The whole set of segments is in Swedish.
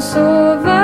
sova.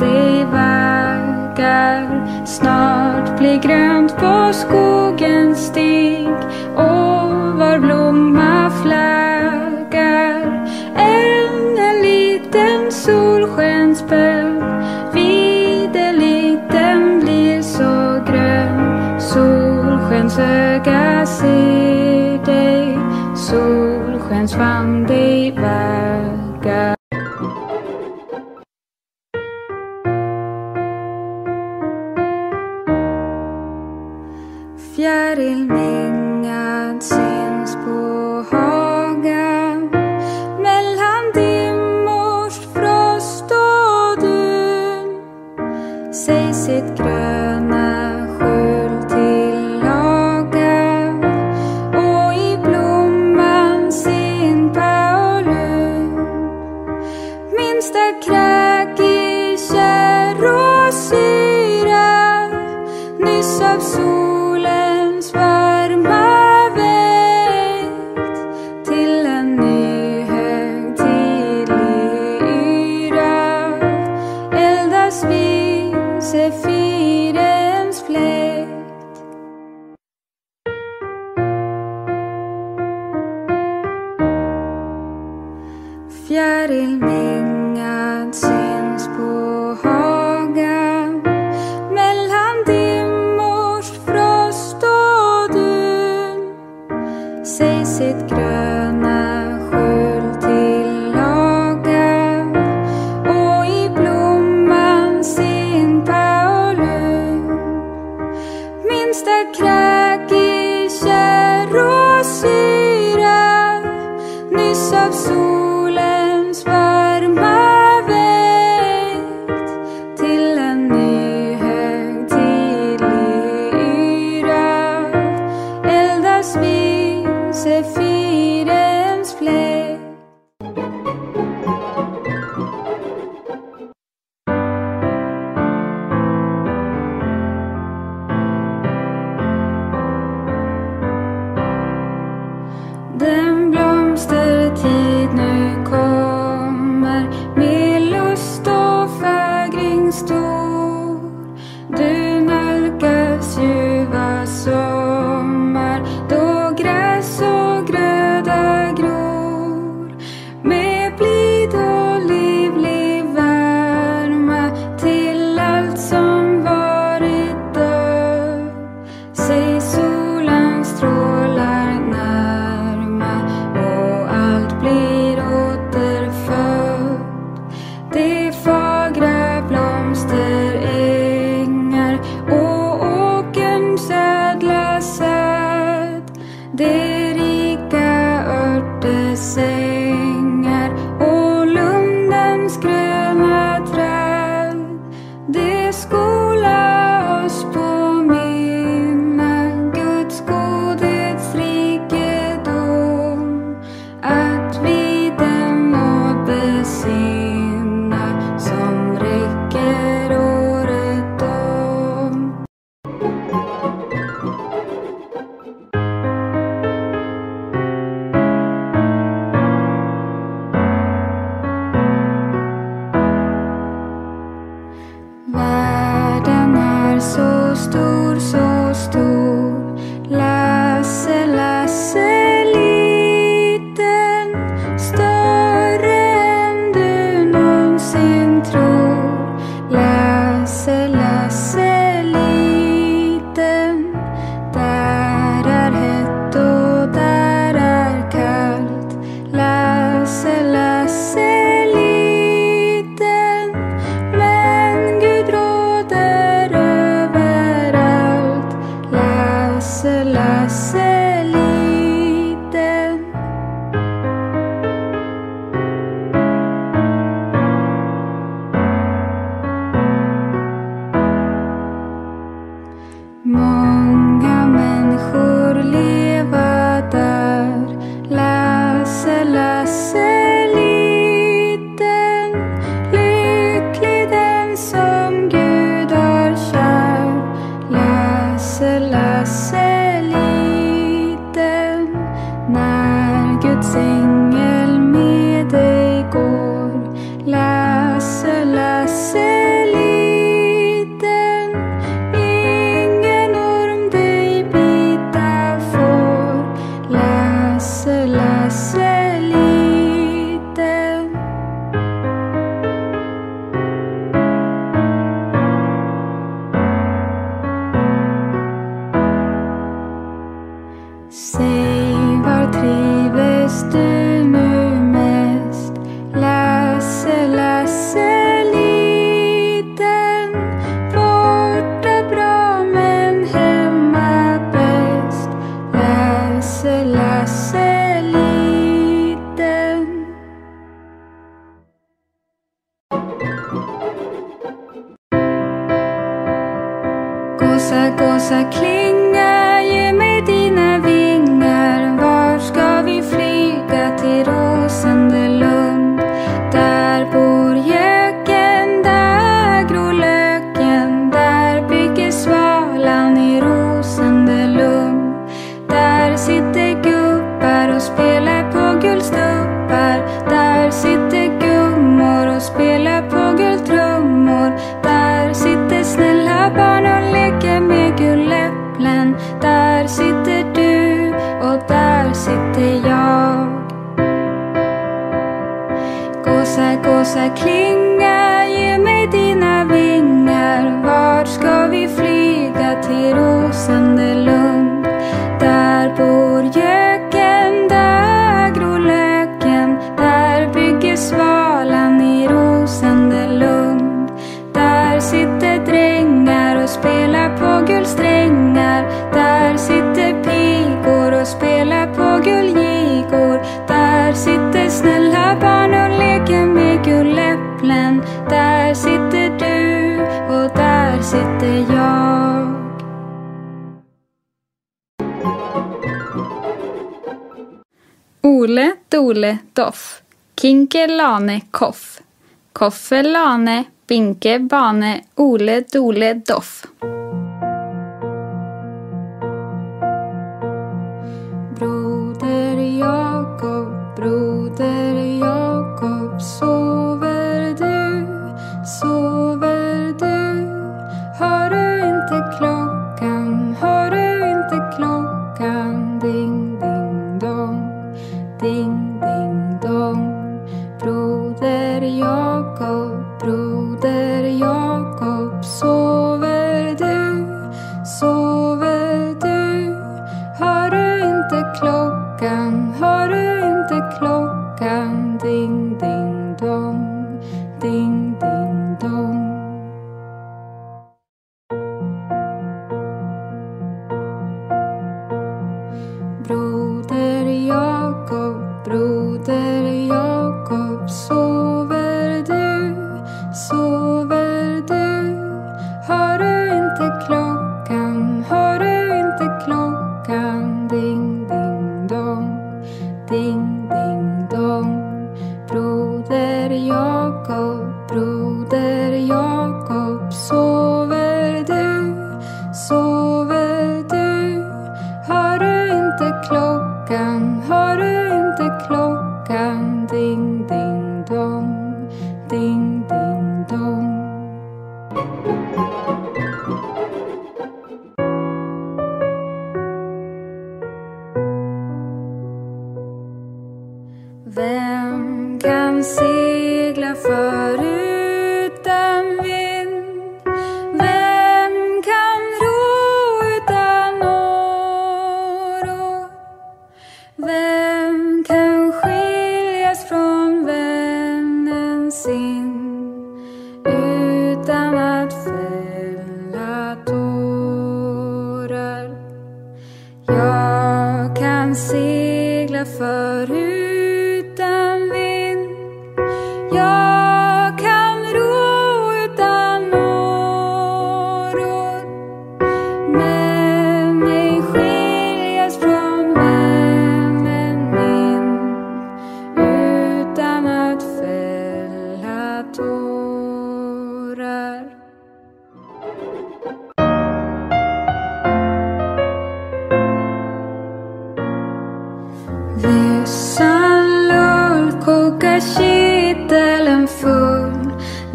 dig vaggar Snart blir grönt på skogens stig och var blomma flaggar. Än en liten solskensbön liten blir så grön. Solskensöga ser dig Solskens famn dig vaggar. sefirens fläkt. Fjärilmängan syns på Haga mellan dimmors frost och dun. Säg sitt gröna school. could sing it. blåsa klinga Ge mig dina vingar. Var ska vi flyga till rosande lund? Där bor göken, där gror löken. Där bygger svalan i rosande lund Där sitter Ole Dole Doff. Kinke Lane Koff. Koffe Lane Binke Bane Ole Dole Doff. segla förut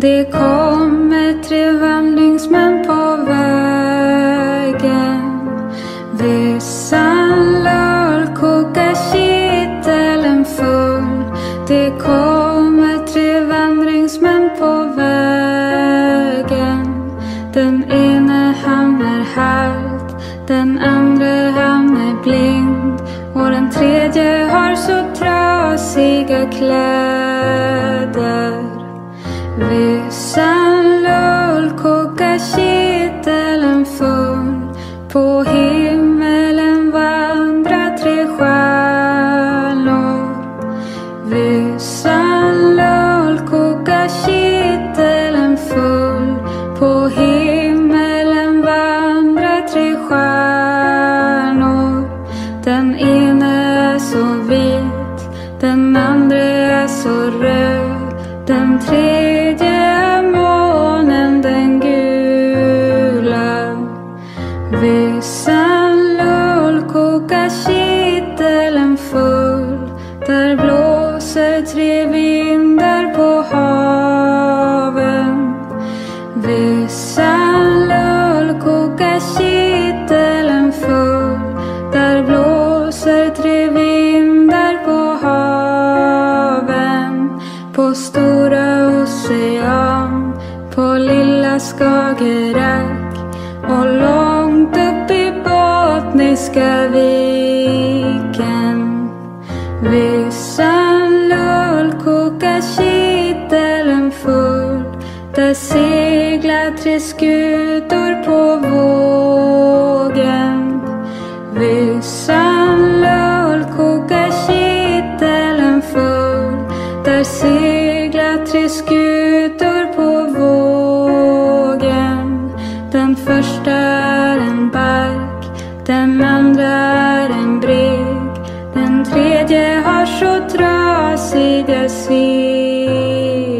Det kommer tre vandringsmän på vägen. Vissan lör koka kittelen full. Det kommer På stora ocean, på lilla Skagerrak och långt upp i Bottniska viken. Vissan lull kokar kittelen full. Där seglar tre